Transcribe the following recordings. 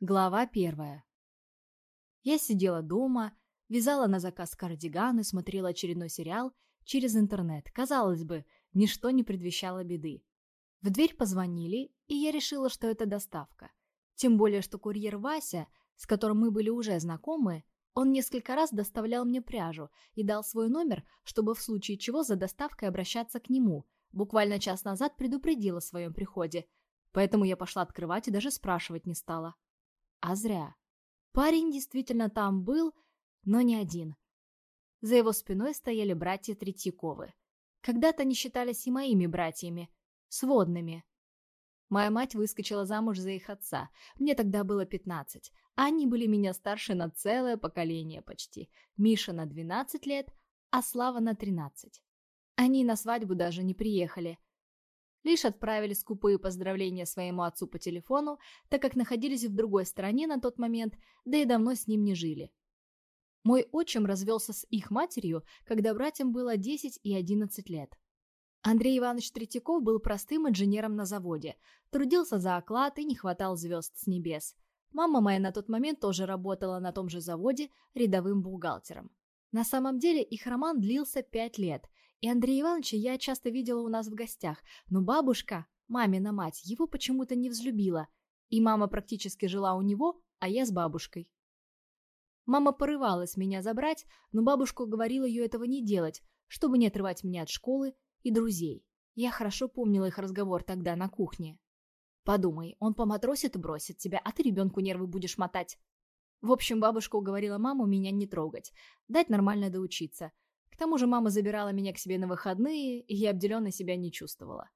Глава первая. Я сидела дома, вязала на заказ кардиган и смотрела очередной сериал через интернет. Казалось бы, ничто не предвещало беды. В дверь позвонили, и я решила, что это доставка. Тем более, что курьер Вася, с которым мы были уже знакомы, он несколько раз доставлял мне пряжу и дал свой номер, чтобы в случае чего за доставкой обращаться к нему. Буквально час назад предупредил о своем приходе, поэтому я пошла открывать и даже спрашивать не стала. А зря. Парень действительно там был, но не один. За его спиной стояли братья Третьяковы. Когда-то они считались и моими братьями, сводными. Моя мать выскочила замуж за их отца. Мне тогда было пятнадцать. Они были меня старше на целое поколение почти. Миша на двенадцать лет, а Слава на тринадцать. Они на свадьбу даже не приехали лишь отправили скупые поздравления своему отцу по телефону, так как находились в другой стране на тот момент, да и давно с ним не жили. Мой отчим развелся с их матерью, когда братьям было 10 и 11 лет. Андрей Иванович Третьяков был простым инженером на заводе, трудился за оклад и не хватал звезд с небес. Мама моя на тот момент тоже работала на том же заводе рядовым бухгалтером. На самом деле их роман длился пять лет, и Андрея Ивановича я часто видела у нас в гостях, но бабушка, мамина мать, его почему-то не взлюбила, и мама практически жила у него, а я с бабушкой. Мама порывалась меня забрать, но бабушка говорила ее этого не делать, чтобы не отрывать меня от школы и друзей. Я хорошо помнила их разговор тогда на кухне. «Подумай, он поматросит и бросит тебя, а ты ребенку нервы будешь мотать». В общем, бабушка уговорила маму меня не трогать, дать нормально доучиться – к тому же мама забирала меня к себе на выходные, и я обделенно себя не чувствовала.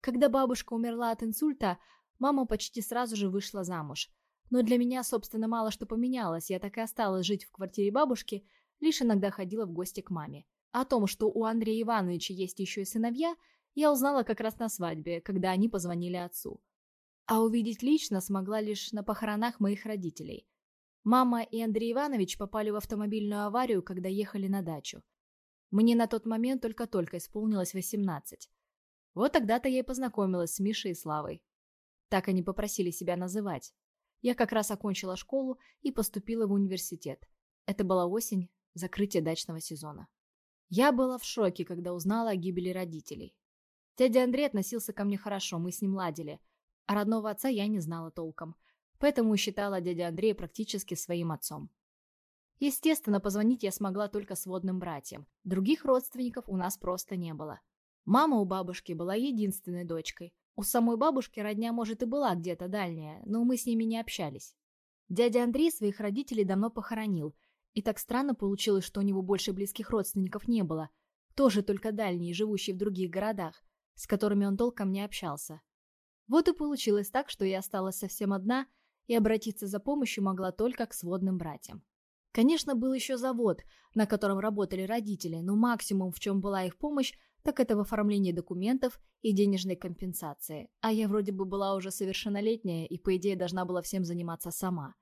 Когда бабушка умерла от инсульта, мама почти сразу же вышла замуж. Но для меня, собственно, мало что поменялось, я так и осталась жить в квартире бабушки, лишь иногда ходила в гости к маме. О том, что у Андрея Ивановича есть еще и сыновья, я узнала как раз на свадьбе, когда они позвонили отцу. А увидеть лично смогла лишь на похоронах моих родителей. Мама и Андрей Иванович попали в автомобильную аварию, когда ехали на дачу. Мне на тот момент только-только исполнилось 18. Вот тогда-то я и познакомилась с Мишей и Славой. Так они попросили себя называть. Я как раз окончила школу и поступила в университет. Это была осень, закрытие дачного сезона. Я была в шоке, когда узнала о гибели родителей. Дядя Андрей относился ко мне хорошо, мы с ним ладили. А родного отца я не знала толком. Поэтому считала дядя Андрея практически своим отцом. Естественно, позвонить я смогла только сводным братьям. Других родственников у нас просто не было. Мама у бабушки была единственной дочкой. У самой бабушки родня, может, и была где-то дальняя, но мы с ними не общались. Дядя Андрей своих родителей давно похоронил, и так странно получилось, что у него больше близких родственников не было, тоже только дальние, живущие в других городах, с которыми он толком не общался. Вот и получилось так, что я осталась совсем одна и обратиться за помощью могла только к сводным братьям. Конечно, был еще завод, на котором работали родители, но максимум, в чем была их помощь, так это в оформлении документов и денежной компенсации. А я вроде бы была уже совершеннолетняя и, по идее, должна была всем заниматься сама.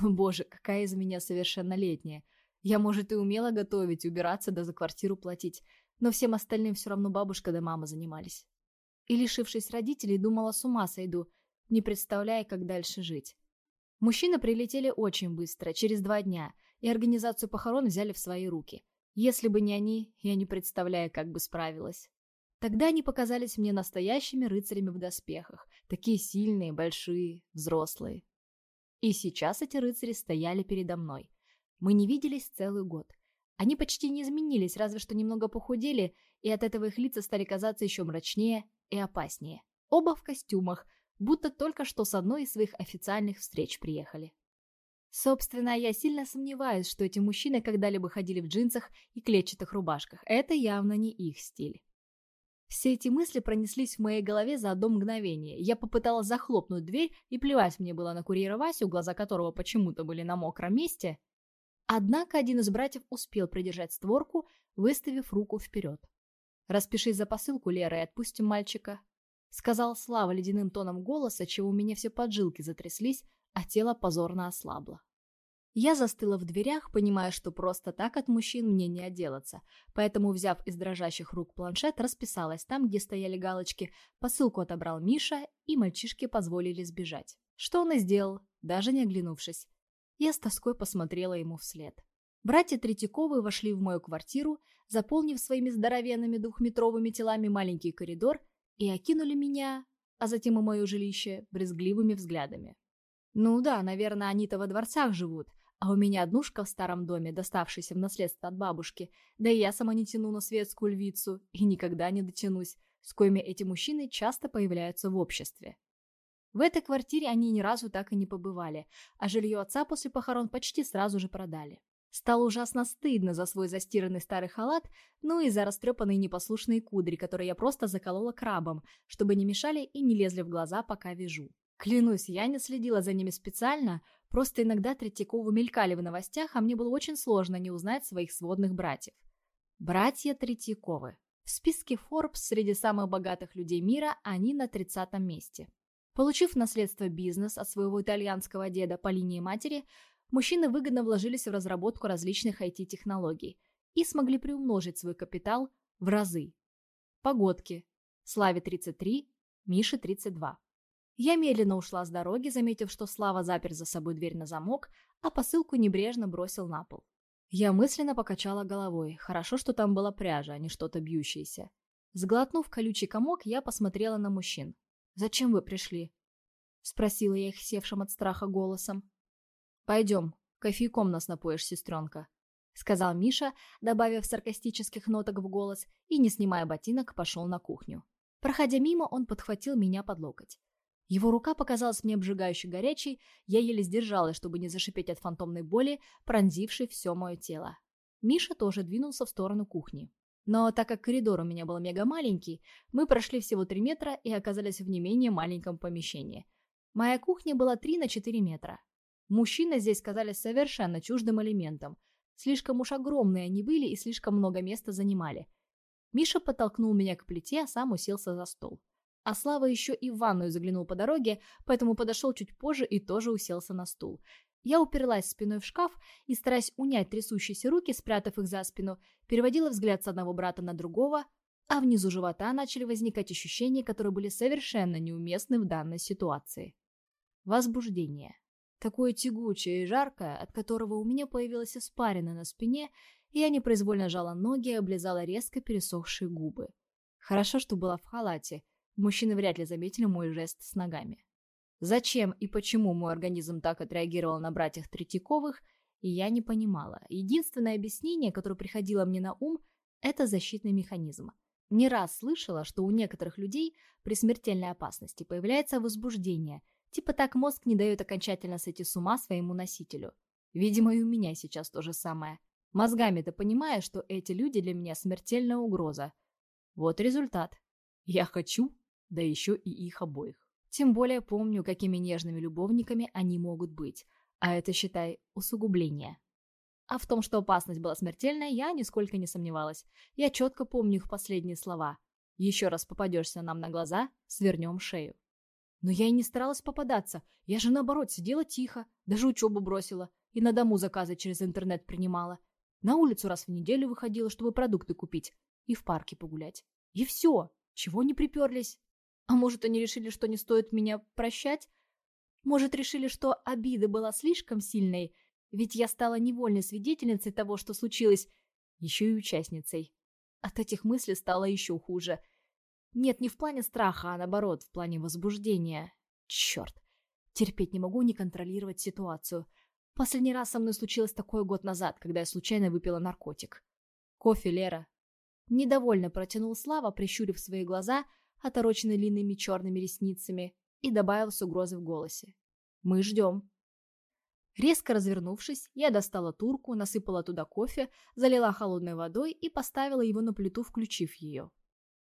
Ну, боже, какая из меня совершеннолетняя. Я, может, и умела готовить, убираться да за квартиру платить, но всем остальным все равно бабушка да мама занимались. И, лишившись родителей, думала, с ума сойду, не представляя, как дальше жить. Мужчины прилетели очень быстро, через два дня – и организацию похорон взяли в свои руки. Если бы не они, я не представляю, как бы справилась. Тогда они показались мне настоящими рыцарями в доспехах, такие сильные, большие, взрослые. И сейчас эти рыцари стояли передо мной. Мы не виделись целый год. Они почти не изменились, разве что немного похудели, и от этого их лица стали казаться еще мрачнее и опаснее. Оба в костюмах, будто только что с одной из своих официальных встреч приехали. Собственно, я сильно сомневаюсь, что эти мужчины когда-либо ходили в джинсах и клетчатых рубашках. Это явно не их стиль. Все эти мысли пронеслись в моей голове за одно мгновение. Я попыталась захлопнуть дверь, и плевать мне было на курьера Васю, глаза которого почему-то были на мокром месте. Однако один из братьев успел придержать створку, выставив руку вперед. «Распишись за посылку, Лера, и отпустим мальчика», — сказал Слава ледяным тоном голоса, чего у меня все поджилки затряслись, а тело позорно ослабло. Я застыла в дверях, понимая, что просто так от мужчин мне не отделаться, поэтому, взяв из дрожащих рук планшет, расписалась там, где стояли галочки, посылку отобрал Миша, и мальчишки позволили сбежать. Что он и сделал, даже не оглянувшись. Я с тоской посмотрела ему вслед. Братья Третьяковы вошли в мою квартиру, заполнив своими здоровенными двухметровыми телами маленький коридор и окинули меня, а затем и мое жилище, брезгливыми взглядами. Ну да, наверное, они-то во дворцах живут, а у меня однушка в старом доме, доставшаяся в наследство от бабушки, да и я сама не тяну на светскую львицу и никогда не дотянусь, с коими эти мужчины часто появляются в обществе. В этой квартире они ни разу так и не побывали, а жилье отца после похорон почти сразу же продали. Стало ужасно стыдно за свой застиранный старый халат, ну и за растрепанные непослушные кудри, которые я просто заколола крабом, чтобы не мешали и не лезли в глаза, пока вяжу. Клянусь, я не следила за ними специально, просто иногда Третьяковы мелькали в новостях, а мне было очень сложно не узнать своих сводных братьев. Братья Третьяковы. В списке Forbes среди самых богатых людей мира они на 30 месте. Получив наследство бизнес от своего итальянского деда по линии матери, мужчины выгодно вложились в разработку различных IT-технологий и смогли приумножить свой капитал в разы. Погодки. Славе 33, Мише 32. Я медленно ушла с дороги, заметив, что Слава запер за собой дверь на замок, а посылку небрежно бросил на пол. Я мысленно покачала головой. Хорошо, что там была пряжа, а не что-то бьющееся. Сглотнув колючий комок, я посмотрела на мужчин. «Зачем вы пришли?» Спросила я их севшим от страха голосом. «Пойдем, кофейком нас напоишь, сестренка», — сказал Миша, добавив саркастических ноток в голос, и, не снимая ботинок, пошел на кухню. Проходя мимо, он подхватил меня под локоть. Его рука показалась мне обжигающе горячей, я еле сдержалась, чтобы не зашипеть от фантомной боли, пронзившей все мое тело. Миша тоже двинулся в сторону кухни. Но так как коридор у меня был мега маленький, мы прошли всего 3 метра и оказались в не менее маленьком помещении. Моя кухня была 3 на 4 метра. Мужчины здесь казались совершенно чуждым элементом. Слишком уж огромные они были и слишком много места занимали. Миша подтолкнул меня к плите, а сам уселся за стол. А Слава еще и в ванную заглянул по дороге, поэтому подошел чуть позже и тоже уселся на стул. Я уперлась спиной в шкаф и, стараясь унять трясущиеся руки, спрятав их за спину, переводила взгляд с одного брата на другого, а внизу живота начали возникать ощущения, которые были совершенно неуместны в данной ситуации. Возбуждение. Такое тягучее и жаркое, от которого у меня появилась испарина на спине, и я непроизвольно жала ноги и облизала резко пересохшие губы. Хорошо, что была в халате, Мужчины вряд ли заметили мой жест с ногами. Зачем и почему мой организм так отреагировал на братьях Третьяковых, я не понимала. Единственное объяснение, которое приходило мне на ум, это защитный механизм. Не раз слышала, что у некоторых людей при смертельной опасности появляется возбуждение, типа так мозг не дает окончательно сойти с ума своему носителю. Видимо, и у меня сейчас то же самое. Мозгами-то понимая, что эти люди для меня смертельная угроза. Вот результат. Я хочу да еще и их обоих. Тем более помню, какими нежными любовниками они могут быть, а это, считай, усугубление. А в том, что опасность была смертельная, я нисколько не сомневалась. Я четко помню их последние слова. «Еще раз попадешься нам на глаза, свернем шею». Но я и не старалась попадаться. Я же, наоборот, сидела тихо, даже учебу бросила и на дому заказы через интернет принимала. На улицу раз в неделю выходила, чтобы продукты купить и в парке погулять. И все. Чего не приперлись? А может, они решили, что не стоит меня прощать? Может, решили, что обида была слишком сильной, ведь я стала невольной свидетельницей того, что случилось, еще и участницей. От этих мыслей стало еще хуже. Нет, не в плане страха, а наоборот, в плане возбуждения. Черт, терпеть не могу не контролировать ситуацию. Последний раз со мной случилось такое год назад, когда я случайно выпила наркотик. Кофе, Лера. Недовольно протянул Слава, прищурив свои глаза – отороченный длинными черными ресницами, и добавил с угрозой в голосе. «Мы ждем». Резко развернувшись, я достала турку, насыпала туда кофе, залила холодной водой и поставила его на плиту, включив ее.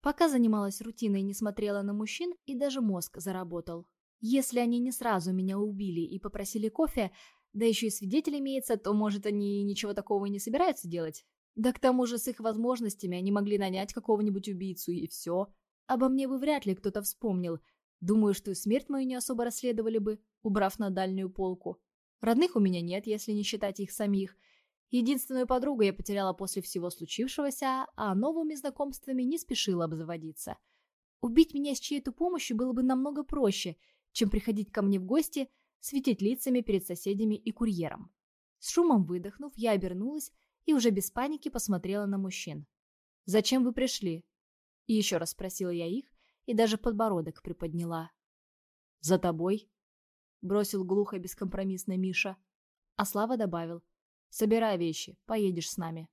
Пока занималась рутиной не смотрела на мужчин, и даже мозг заработал. Если они не сразу меня убили и попросили кофе, да еще и свидетель имеется, то, может, они ничего такого и не собираются делать? Да к тому же с их возможностями они могли нанять какого-нибудь убийцу, и все. Обо мне бы вряд ли кто-то вспомнил. Думаю, что и смерть мою не особо расследовали бы, убрав на дальнюю полку. Родных у меня нет, если не считать их самих. Единственную подругу я потеряла после всего случившегося, а новыми знакомствами не спешила обзаводиться. Убить меня с чьей-то помощью было бы намного проще, чем приходить ко мне в гости, светить лицами перед соседями и курьером. С шумом выдохнув, я обернулась и уже без паники посмотрела на мужчин. «Зачем вы пришли?» Еще раз спросила я их и даже подбородок приподняла. «За тобой?» Бросил глухо и бескомпромиссно Миша. А Слава добавил. «Собирай вещи, поедешь с нами».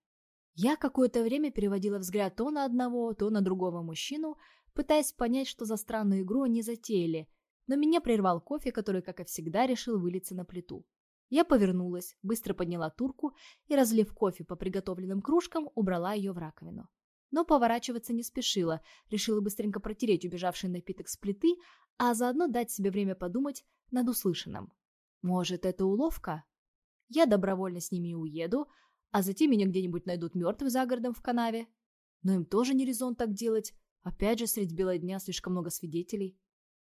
Я какое-то время переводила взгляд то на одного, то на другого мужчину, пытаясь понять, что за странную игру они затеяли, но меня прервал кофе, который, как и всегда, решил вылиться на плиту. Я повернулась, быстро подняла турку и, разлив кофе по приготовленным кружкам, убрала ее в раковину. Но поворачиваться не спешила, решила быстренько протереть убежавший напиток с плиты, а заодно дать себе время подумать над услышанным. Может, это уловка? Я добровольно с ними уеду, а затем меня где-нибудь найдут мертвым за городом в канаве. Но им тоже не резон так делать. Опять же, средь бела дня слишком много свидетелей.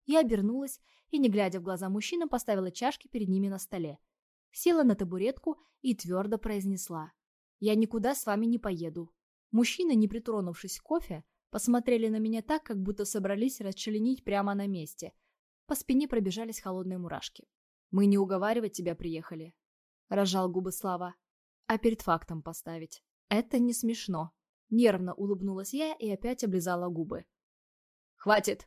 Я обернулась и, не глядя в глаза мужчинам, поставила чашки перед ними на столе. Села на табуретку и твердо произнесла. «Я никуда с вами не поеду». Мужчины, не притронувшись к кофе, посмотрели на меня так, как будто собрались расчленить прямо на месте. По спине пробежались холодные мурашки. «Мы не уговаривать тебя приехали», — рожал губы Слава, — «а перед фактом поставить. Это не смешно». Нервно улыбнулась я и опять облизала губы. «Хватит!»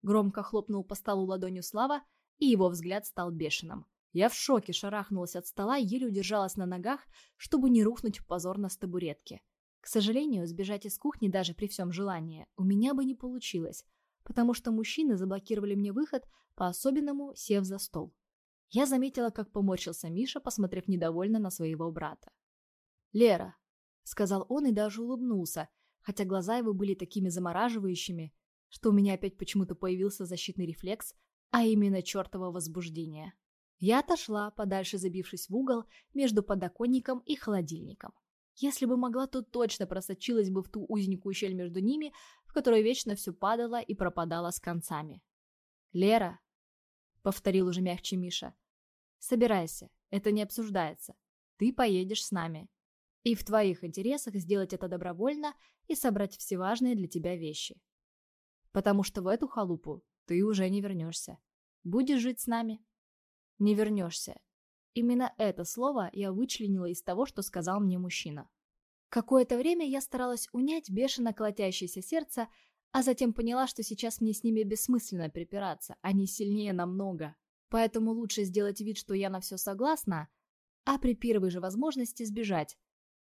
Громко хлопнул по столу ладонью Слава, и его взгляд стал бешеным. Я в шоке шарахнулась от стола, еле удержалась на ногах, чтобы не рухнуть позорно с табуретки. К сожалению, сбежать из кухни даже при всем желании у меня бы не получилось, потому что мужчины заблокировали мне выход, по-особенному сев за стол. Я заметила, как поморщился Миша, посмотрев недовольно на своего брата. «Лера», — сказал он и даже улыбнулся, хотя глаза его были такими замораживающими, что у меня опять почему-то появился защитный рефлекс, а именно чертово возбуждение. Я отошла, подальше забившись в угол между подоконником и холодильником. Если бы могла, то точно просочилась бы в ту узенькую щель между ними, в которой вечно все падало и пропадало с концами. «Лера», — повторил уже мягче Миша, — «собирайся, это не обсуждается. Ты поедешь с нами. И в твоих интересах сделать это добровольно и собрать все важные для тебя вещи потому что в эту халупу ты уже не вернешься. Будешь жить с нами? Не вернешься. Именно это слово я вычленила из того, что сказал мне мужчина. Какое-то время я старалась унять бешено колотящееся сердце, а затем поняла, что сейчас мне с ними бессмысленно припираться, они сильнее намного. Поэтому лучше сделать вид, что я на все согласна, а при первой же возможности сбежать.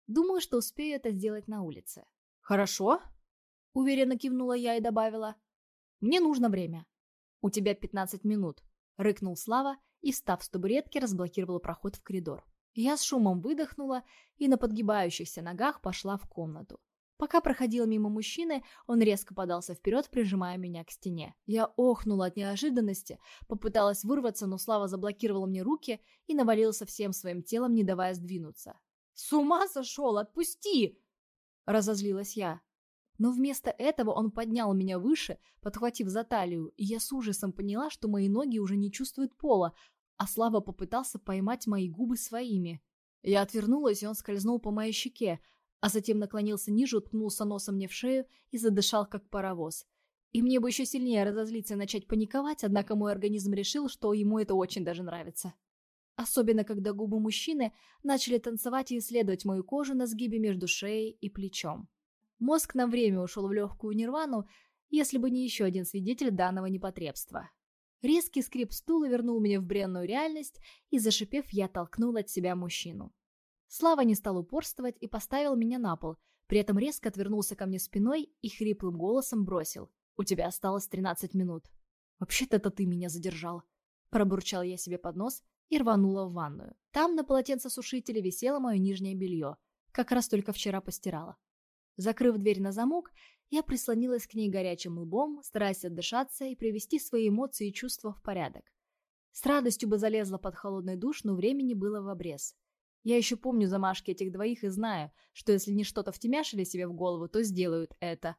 Думаю, что успею это сделать на улице. «Хорошо», Уверенно кивнула я и добавила. «Мне нужно время». «У тебя 15 минут», — рыкнул Слава и, встав с табуретки, разблокировал проход в коридор. Я с шумом выдохнула и на подгибающихся ногах пошла в комнату. Пока проходила мимо мужчины, он резко подался вперед, прижимая меня к стене. Я охнула от неожиданности, попыталась вырваться, но Слава заблокировал мне руки и навалился всем своим телом, не давая сдвинуться. «С ума сошел! Отпусти!» Разозлилась я. Но вместо этого он поднял меня выше, подхватив за талию, и я с ужасом поняла, что мои ноги уже не чувствуют пола, а Слава попытался поймать мои губы своими. Я отвернулась, и он скользнул по моей щеке, а затем наклонился ниже, уткнулся носом мне в шею и задышал, как паровоз. И мне бы еще сильнее разозлиться и начать паниковать, однако мой организм решил, что ему это очень даже нравится. Особенно, когда губы мужчины начали танцевать и исследовать мою кожу на сгибе между шеей и плечом. Мозг на время ушел в легкую нирвану, если бы не еще один свидетель данного непотребства. Резкий скрип стула вернул меня в бренную реальность, и, зашипев, я толкнул от себя мужчину. Слава не стал упорствовать и поставил меня на пол, при этом резко отвернулся ко мне спиной и хриплым голосом бросил. «У тебя осталось 13 минут». «Вообще-то это ты меня задержал», – пробурчал я себе под нос и рванула в ванную. Там на полотенцесушителе висело мое нижнее белье. Как раз только вчера постирала. Закрыв дверь на замок, я прислонилась к ней горячим лбом, стараясь отдышаться и привести свои эмоции и чувства в порядок. С радостью бы залезла под холодный душ, но времени было в обрез. Я еще помню замашки этих двоих и знаю, что если не что-то втемяшили себе в голову, то сделают это.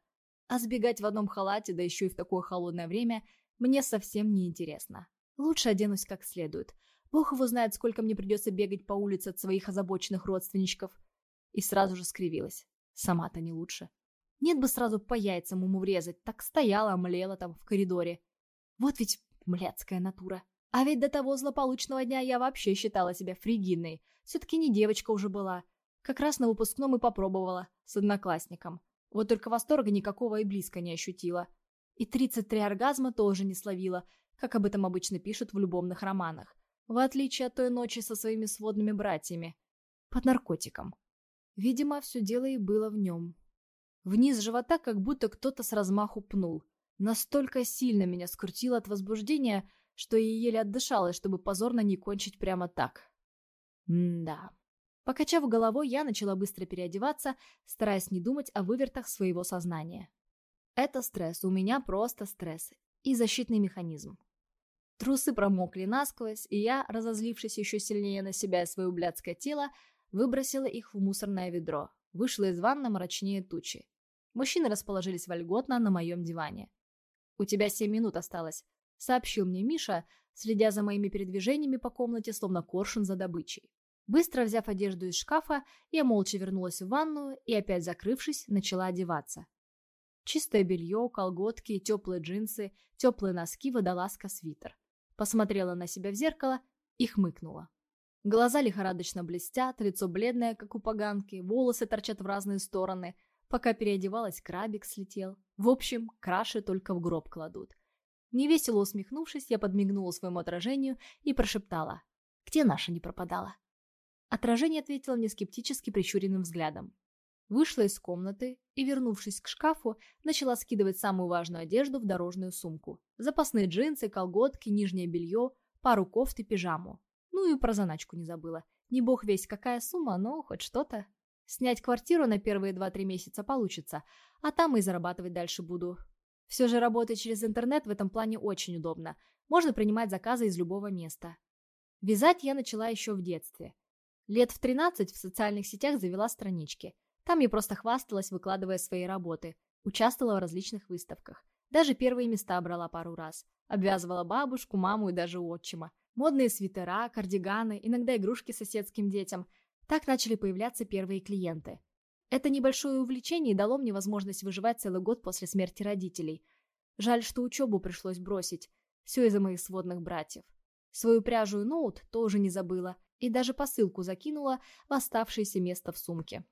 А сбегать в одном халате, да еще и в такое холодное время, мне совсем не интересно. Лучше оденусь как следует. Бог его знает, сколько мне придется бегать по улице от своих озабоченных родственничков. И сразу же скривилась. Сама-то не лучше. Нет бы сразу по яйцам ему врезать, так стояла, млела там в коридоре. Вот ведь Блядская натура. А ведь до того злополучного дня я вообще считала себя фригидной. Все-таки не девочка уже была. Как раз на выпускном и попробовала, с одноклассником. Вот только восторга никакого и близко не ощутила. И 33 оргазма тоже не словила, как об этом обычно пишут в любовных романах. В отличие от той ночи со своими сводными братьями. Под наркотиком. Видимо, все дело и было в нем. Вниз живота как будто кто-то с размаху пнул. Настолько сильно меня скрутило от возбуждения, что я еле отдышалась, чтобы позорно не кончить прямо так. М-да. Покачав головой, я начала быстро переодеваться, стараясь не думать о вывертах своего сознания. Это стресс, у меня просто стресс. И защитный механизм. Трусы промокли насквозь, и я, разозлившись еще сильнее на себя и свое блядское тело, выбросила их в мусорное ведро. Вышла из ванны мрачнее тучи. Мужчины расположились вольготно на моем диване. «У тебя семь минут осталось», — сообщил мне Миша, следя за моими передвижениями по комнате, словно коршун за добычей. Быстро взяв одежду из шкафа, я молча вернулась в ванную и, опять закрывшись, начала одеваться. Чистое белье, колготки, теплые джинсы, теплые носки, водолазка, свитер. Посмотрела на себя в зеркало и хмыкнула. Глаза лихорадочно блестят, лицо бледное, как у поганки, волосы торчат в разные стороны. Пока переодевалась, крабик слетел. В общем, краши только в гроб кладут. Невесело усмехнувшись, я подмигнула своему отражению и прошептала. «Где наша не пропадала?» Отражение ответило мне скептически прищуренным взглядом. Вышла из комнаты и, вернувшись к шкафу, начала скидывать самую важную одежду в дорожную сумку. Запасные джинсы, колготки, нижнее белье, пару кофт и пижаму. Ну и про заначку не забыла. Не бог весь какая сумма, но хоть что-то. Снять квартиру на первые 2-3 месяца получится, а там и зарабатывать дальше буду. Все же работать через интернет в этом плане очень удобно. Можно принимать заказы из любого места. Вязать я начала еще в детстве. Лет в 13 в социальных сетях завела странички. Там я просто хвасталась, выкладывая свои работы. Участвовала в различных выставках. Даже первые места брала пару раз. Обвязывала бабушку, маму и даже отчима. Модные свитера, кардиганы, иногда игрушки соседским детям. Так начали появляться первые клиенты. Это небольшое увлечение дало мне возможность выживать целый год после смерти родителей. Жаль, что учебу пришлось бросить. Все из-за моих сводных братьев. Свою пряжу и ноут тоже не забыла и даже посылку закинула в оставшееся место в сумке.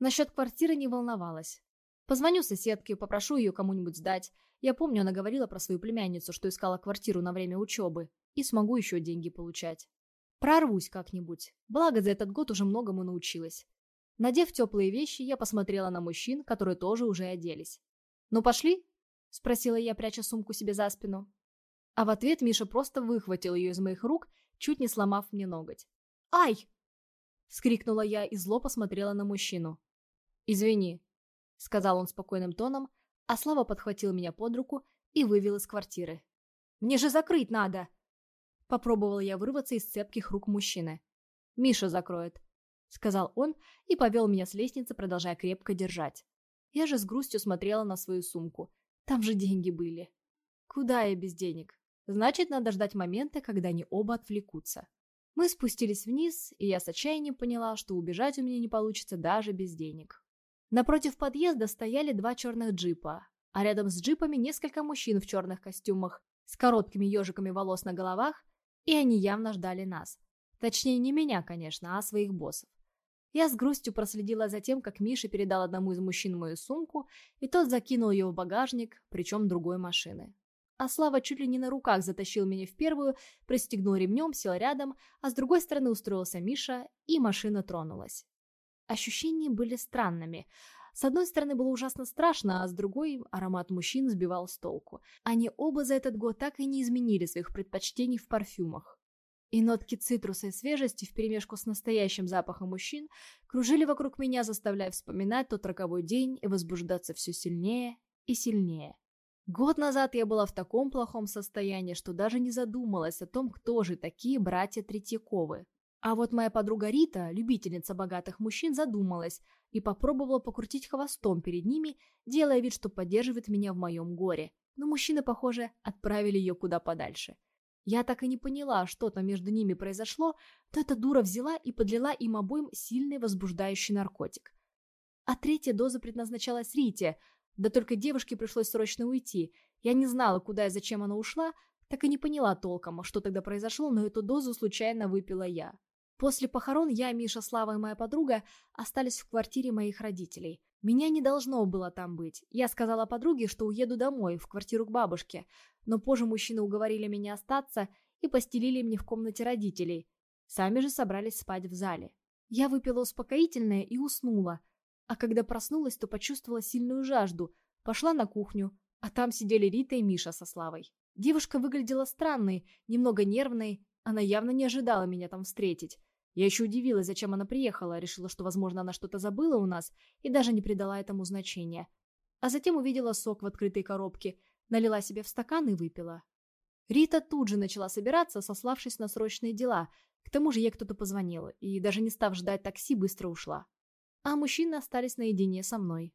Насчет квартиры не волновалась. Позвоню соседке, попрошу ее кому-нибудь сдать. Я помню, она говорила про свою племянницу, что искала квартиру на время учебы, и смогу еще деньги получать. Прорвусь как-нибудь. Благо, за этот год уже многому научилась. Надев теплые вещи, я посмотрела на мужчин, которые тоже уже оделись. «Ну, пошли?» – спросила я, пряча сумку себе за спину. А в ответ Миша просто выхватил ее из моих рук чуть не сломав мне ноготь. «Ай!» — вскрикнула я и зло посмотрела на мужчину. «Извини», — сказал он спокойным тоном, а Слава подхватил меня под руку и вывел из квартиры. «Мне же закрыть надо!» Попробовала я вырваться из цепких рук мужчины. «Миша закроет», — сказал он и повел меня с лестницы, продолжая крепко держать. Я же с грустью смотрела на свою сумку. Там же деньги были. Куда я без денег? Значит, надо ждать момента, когда они оба отвлекутся. Мы спустились вниз, и я с отчаянием поняла, что убежать у меня не получится даже без денег. Напротив подъезда стояли два черных джипа, а рядом с джипами несколько мужчин в черных костюмах с короткими ежиками волос на головах, и они явно ждали нас. Точнее, не меня, конечно, а своих боссов. Я с грустью проследила за тем, как Миша передал одному из мужчин мою сумку, и тот закинул ее в багажник, причем другой машины. А Слава чуть ли не на руках затащил меня в первую, пристегнул ремнем, сел рядом, а с другой стороны устроился Миша, и машина тронулась. Ощущения были странными. С одной стороны было ужасно страшно, а с другой аромат мужчин сбивал с толку. Они оба за этот год так и не изменили своих предпочтений в парфюмах. И нотки цитруса и свежести вперемешку с настоящим запахом мужчин кружили вокруг меня, заставляя вспоминать тот роковой день и возбуждаться все сильнее и сильнее. Год назад я была в таком плохом состоянии, что даже не задумалась о том, кто же такие братья Третьяковы. А вот моя подруга Рита, любительница богатых мужчин, задумалась и попробовала покрутить хвостом перед ними, делая вид, что поддерживает меня в моем горе. Но мужчины, похоже, отправили ее куда подальше. Я так и не поняла, что там между ними произошло, то эта дура взяла и подлила им обоим сильный возбуждающий наркотик. А третья доза предназначалась Рите – да только девушке пришлось срочно уйти. Я не знала, куда и зачем она ушла. Так и не поняла толком, что тогда произошло, но эту дозу случайно выпила я. После похорон я, Миша, Слава и моя подруга остались в квартире моих родителей. Меня не должно было там быть. Я сказала подруге, что уеду домой, в квартиру к бабушке, но позже мужчины уговорили меня остаться и постелили мне в комнате родителей. Сами же собрались спать в зале. Я выпила успокоительное и уснула, а когда проснулась, то почувствовала сильную жажду, пошла на кухню, а там сидели Рита и Миша со Славой. Девушка выглядела странной, немного нервной, она явно не ожидала меня там встретить. Я еще удивилась, зачем она приехала, решила, что, возможно, она что-то забыла у нас и даже не придала этому значения. А затем увидела сок в открытой коробке, налила себе в стакан и выпила. Рита тут же начала собираться, сославшись на срочные дела. К тому же ей кто-то позвонил, и даже не став ждать такси, быстро ушла. А мужчины остались наедине со мной.